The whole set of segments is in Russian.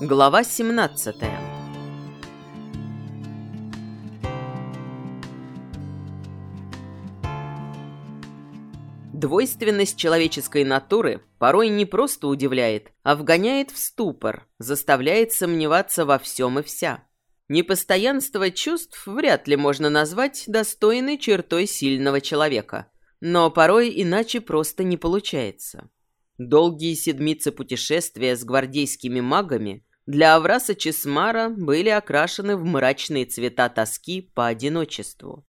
Глава 17 Двойственность человеческой натуры порой не просто удивляет, а вгоняет в ступор, заставляет сомневаться во всем и вся. Непостоянство чувств вряд ли можно назвать достойной чертой сильного человека, но порой иначе просто не получается. Долгие седмицы путешествия с гвардейскими магами для Авраса Чесмара были окрашены в мрачные цвета тоски по одиночеству.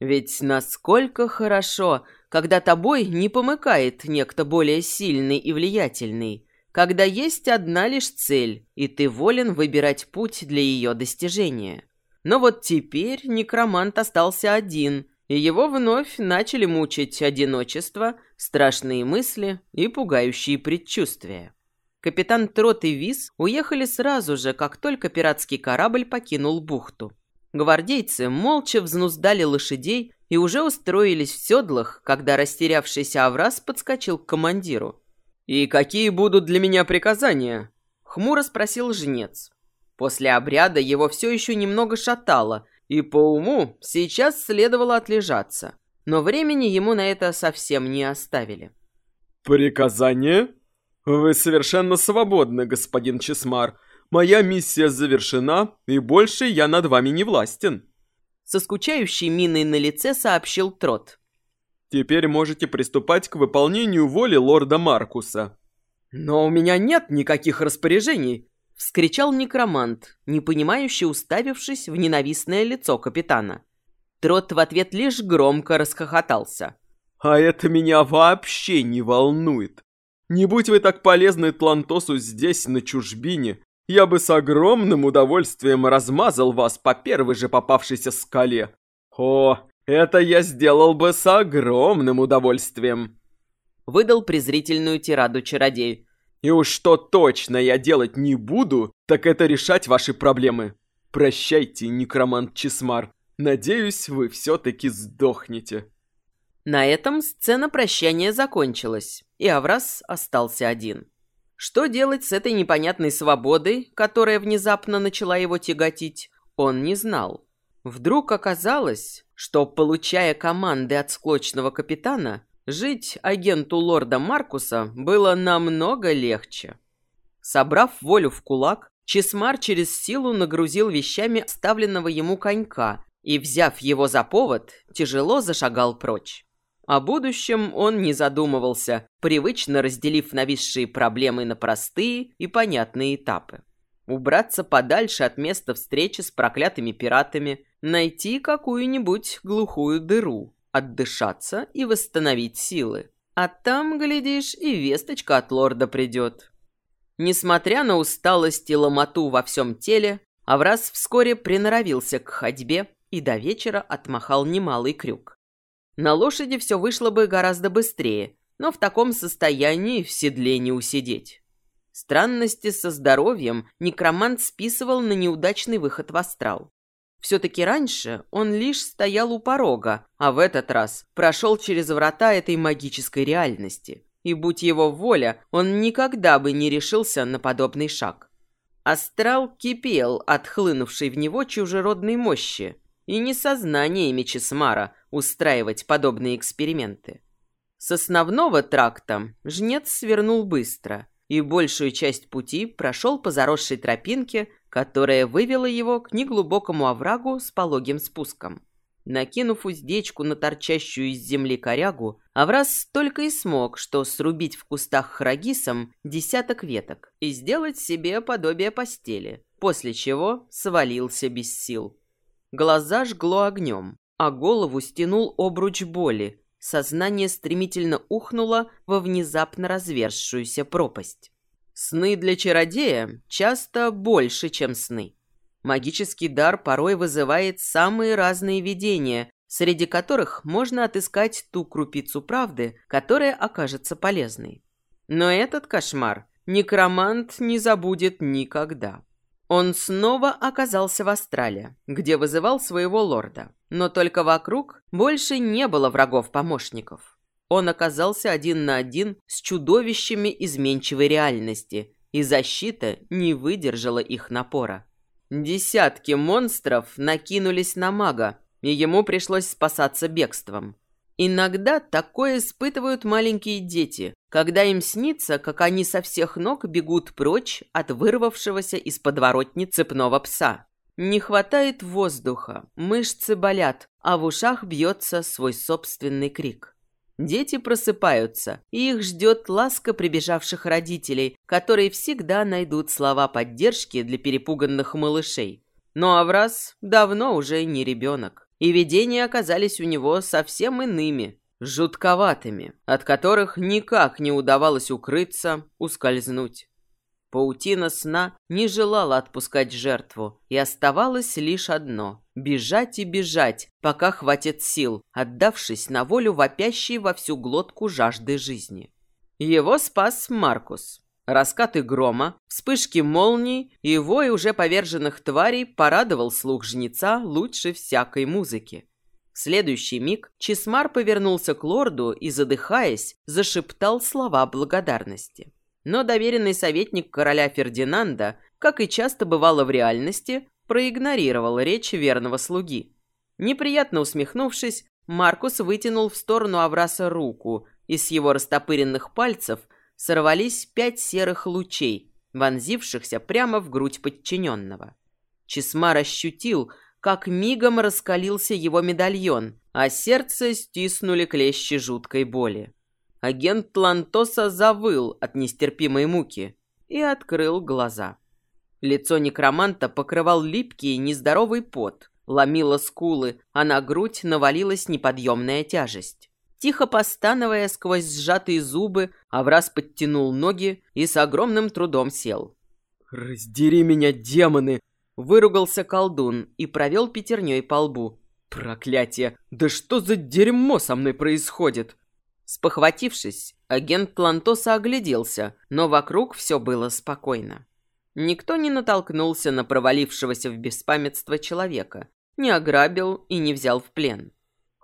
Ведь насколько хорошо, когда тобой не помыкает некто более сильный и влиятельный, когда есть одна лишь цель, и ты волен выбирать путь для ее достижения. Но вот теперь некромант остался один, и его вновь начали мучить одиночество, страшные мысли и пугающие предчувствия. Капитан Трот и Виз уехали сразу же, как только пиратский корабль покинул бухту. Гвардейцы молча взнуздали лошадей и уже устроились в седлах, когда растерявшийся Аврас подскочил к командиру. «И какие будут для меня приказания?» — хмуро спросил жнец. После обряда его все еще немного шатало, и по уму сейчас следовало отлежаться. Но времени ему на это совсем не оставили. «Приказание? Вы совершенно свободны, господин Чесмар. Моя миссия завершена, и больше я над вами не властен». Со скучающей миной на лице сообщил Трот. «Теперь можете приступать к выполнению воли лорда Маркуса». «Но у меня нет никаких распоряжений», — вскричал некромант, непонимающе уставившись в ненавистное лицо капитана. Трот в ответ лишь громко расхохотался. «А это меня вообще не волнует. Не будь вы так полезны Тлантосу здесь, на чужбине, я бы с огромным удовольствием размазал вас по первой же попавшейся скале. О, это я сделал бы с огромным удовольствием!» Выдал презрительную тираду чародей. «И уж что точно я делать не буду, так это решать ваши проблемы. Прощайте, некромант Чесмар. Надеюсь, вы все-таки сдохнете». На этом сцена прощания закончилась, и Аврас остался один. Что делать с этой непонятной свободой, которая внезапно начала его тяготить, он не знал. Вдруг оказалось, что, получая команды от склочного капитана, жить агенту лорда Маркуса было намного легче. Собрав волю в кулак, Чесмар через силу нагрузил вещами оставленного ему конька и, взяв его за повод, тяжело зашагал прочь. О будущем он не задумывался, привычно разделив нависшие проблемы на простые и понятные этапы. Убраться подальше от места встречи с проклятыми пиратами, найти какую-нибудь глухую дыру, отдышаться и восстановить силы. А там, глядишь, и весточка от лорда придет. Несмотря на усталость и ломоту во всем теле, Аврас вскоре приноровился к ходьбе и до вечера отмахал немалый крюк. На лошади все вышло бы гораздо быстрее, но в таком состоянии в седле не усидеть. Странности со здоровьем некромант списывал на неудачный выход в астрал. Все-таки раньше он лишь стоял у порога, а в этот раз прошел через врата этой магической реальности. И будь его воля, он никогда бы не решился на подобный шаг. Астрал кипел от хлынувшей в него чужеродной мощи, и не сознаниями Чесмара устраивать подобные эксперименты. С основного тракта жнец свернул быстро и большую часть пути прошел по заросшей тропинке, которая вывела его к неглубокому оврагу с пологим спуском. Накинув уздечку на торчащую из земли корягу, Аврас только и смог, что срубить в кустах храгисом десяток веток и сделать себе подобие постели, после чего свалился без сил. Глаза жгло огнем, а голову стянул обруч боли. Сознание стремительно ухнуло во внезапно разверзшуюся пропасть. Сны для чародея часто больше, чем сны. Магический дар порой вызывает самые разные видения, среди которых можно отыскать ту крупицу правды, которая окажется полезной. Но этот кошмар некромант не забудет никогда. Он снова оказался в Астрале, где вызывал своего лорда. Но только вокруг больше не было врагов-помощников. Он оказался один на один с чудовищами изменчивой реальности, и защита не выдержала их напора. Десятки монстров накинулись на мага, и ему пришлось спасаться бегством. Иногда такое испытывают маленькие дети, когда им снится, как они со всех ног бегут прочь от вырвавшегося из подворотни цепного пса. Не хватает воздуха, мышцы болят, а в ушах бьется свой собственный крик. Дети просыпаются, и их ждет ласка прибежавших родителей, которые всегда найдут слова поддержки для перепуганных малышей. Но Авраз давно уже не ребенок и видения оказались у него совсем иными, жутковатыми, от которых никак не удавалось укрыться, ускользнуть. Паутина сна не желала отпускать жертву, и оставалось лишь одно – бежать и бежать, пока хватит сил, отдавшись на волю вопящей во всю глотку жажды жизни. Его спас Маркус. Раскаты грома, вспышки молний и вой уже поверженных тварей порадовал слух жнеца лучше всякой музыки. В следующий миг Чесмар повернулся к лорду и, задыхаясь, зашептал слова благодарности. Но доверенный советник короля Фердинанда, как и часто бывало в реальности, проигнорировал речь верного слуги. Неприятно усмехнувшись, Маркус вытянул в сторону Авраса руку, и с его растопыренных пальцев – сорвались пять серых лучей, вонзившихся прямо в грудь подчиненного. Чесмар ощутил, как мигом раскалился его медальон, а сердце стиснули клещи жуткой боли. Агент Лантоса завыл от нестерпимой муки и открыл глаза. Лицо некроманта покрывал липкий нездоровый пот, ломило скулы, а на грудь навалилась неподъемная тяжесть. Тихо постановая сквозь сжатые зубы, Аврас подтянул ноги и с огромным трудом сел. «Раздери меня, демоны!» Выругался колдун и провел пятерней по лбу. «Проклятие! Да что за дерьмо со мной происходит?» Спохватившись, агент Лантоса огляделся, но вокруг все было спокойно. Никто не натолкнулся на провалившегося в беспамятство человека, не ограбил и не взял в плен.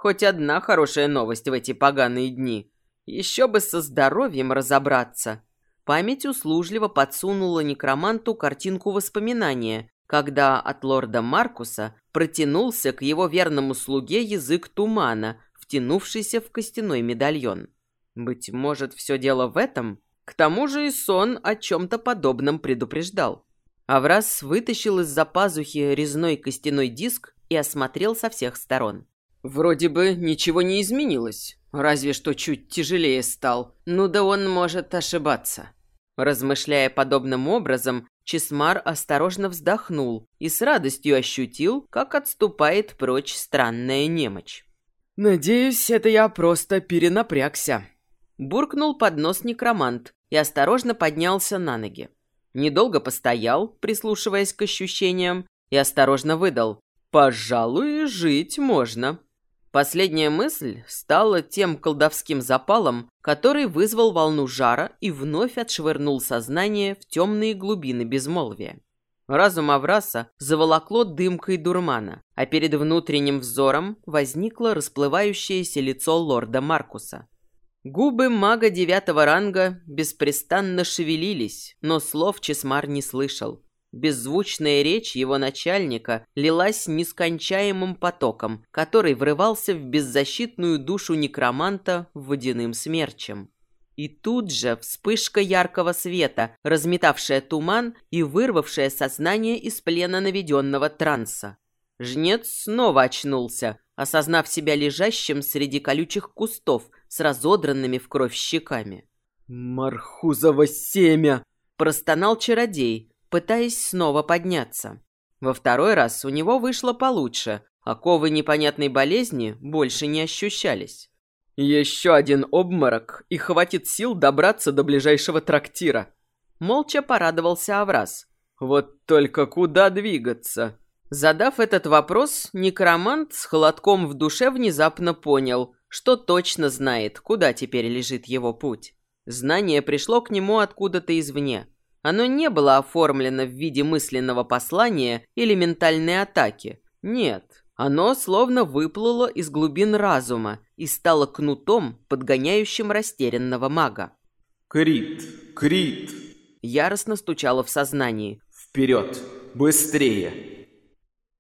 Хоть одна хорошая новость в эти поганые дни. Еще бы со здоровьем разобраться. Память услужливо подсунула некроманту картинку воспоминания, когда от лорда Маркуса протянулся к его верному слуге язык тумана, втянувшийся в костяной медальон. Быть может, все дело в этом? К тому же и сон о чем-то подобном предупреждал. Аврас вытащил из-за пазухи резной костяной диск и осмотрел со всех сторон. Вроде бы ничего не изменилось, разве что чуть тяжелее стал. Ну да он может ошибаться. Размышляя подобным образом, Чесмар осторожно вздохнул и с радостью ощутил, как отступает прочь странная немочь. «Надеюсь, это я просто перенапрягся», – буркнул под нос некромант и осторожно поднялся на ноги. Недолго постоял, прислушиваясь к ощущениям, и осторожно выдал. «Пожалуй, жить можно». Последняя мысль стала тем колдовским запалом, который вызвал волну жара и вновь отшвырнул сознание в темные глубины безмолвия. Разум Авраса заволокло дымкой дурмана, а перед внутренним взором возникло расплывающееся лицо лорда Маркуса. Губы мага девятого ранга беспрестанно шевелились, но слов Чесмар не слышал. Беззвучная речь его начальника лилась нескончаемым потоком, который врывался в беззащитную душу некроманта водяным смерчем. И тут же вспышка яркого света, разметавшая туман и вырвавшая сознание из плена наведенного транса. Жнец снова очнулся, осознав себя лежащим среди колючих кустов с разодранными в кровь щеками. «Мархузово семя!» – простонал чародей, пытаясь снова подняться. Во второй раз у него вышло получше, оковы непонятной болезни больше не ощущались. «Еще один обморок, и хватит сил добраться до ближайшего трактира». Молча порадовался Аврас. «Вот только куда двигаться?» Задав этот вопрос, некромант с холодком в душе внезапно понял, что точно знает, куда теперь лежит его путь. Знание пришло к нему откуда-то извне. Оно не было оформлено в виде мысленного послания или ментальной атаки. Нет, оно словно выплыло из глубин разума и стало кнутом, подгоняющим растерянного мага. «Крит! Крит!» яростно стучало в сознании. «Вперед! Быстрее!»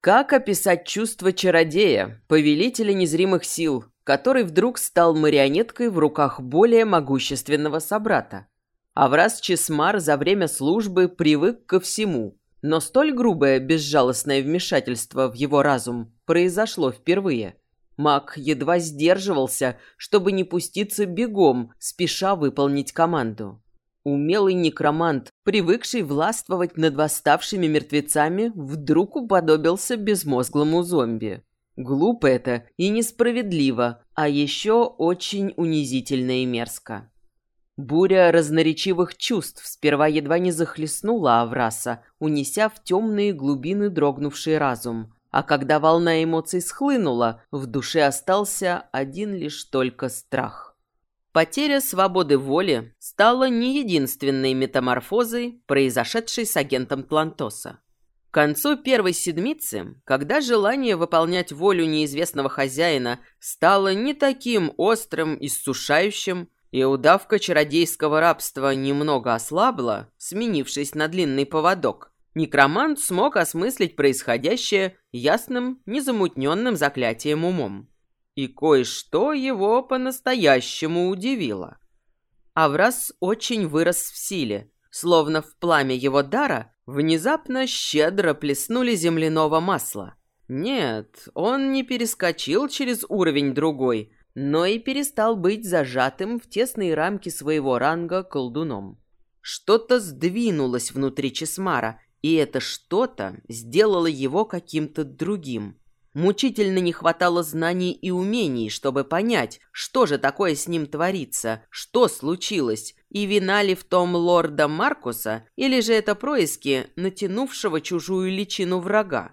Как описать чувство чародея, повелителя незримых сил, который вдруг стал марионеткой в руках более могущественного собрата? Аврас Чесмар за время службы привык ко всему, но столь грубое безжалостное вмешательство в его разум произошло впервые. Маг едва сдерживался, чтобы не пуститься бегом, спеша выполнить команду. Умелый некромант, привыкший властвовать над восставшими мертвецами, вдруг уподобился безмозглому зомби. Глупо это и несправедливо, а еще очень унизительно и мерзко. Буря разноречивых чувств сперва едва не захлестнула Авраса, унеся в темные глубины дрогнувший разум. А когда волна эмоций схлынула, в душе остался один лишь только страх. Потеря свободы воли стала не единственной метаморфозой, произошедшей с агентом Тлантоса. К концу первой седмицы, когда желание выполнять волю неизвестного хозяина стало не таким острым и сушающим, и удавка чародейского рабства немного ослабла, сменившись на длинный поводок, некромант смог осмыслить происходящее ясным, незамутненным заклятием умом. И кое-что его по-настоящему удивило. Аврас очень вырос в силе, словно в пламя его дара внезапно щедро плеснули земляного масла. Нет, он не перескочил через уровень другой, но и перестал быть зажатым в тесные рамки своего ранга колдуном. Что-то сдвинулось внутри Чесмара, и это что-то сделало его каким-то другим. Мучительно не хватало знаний и умений, чтобы понять, что же такое с ним творится, что случилось, и вина ли в том лорда Маркуса, или же это происки натянувшего чужую личину врага.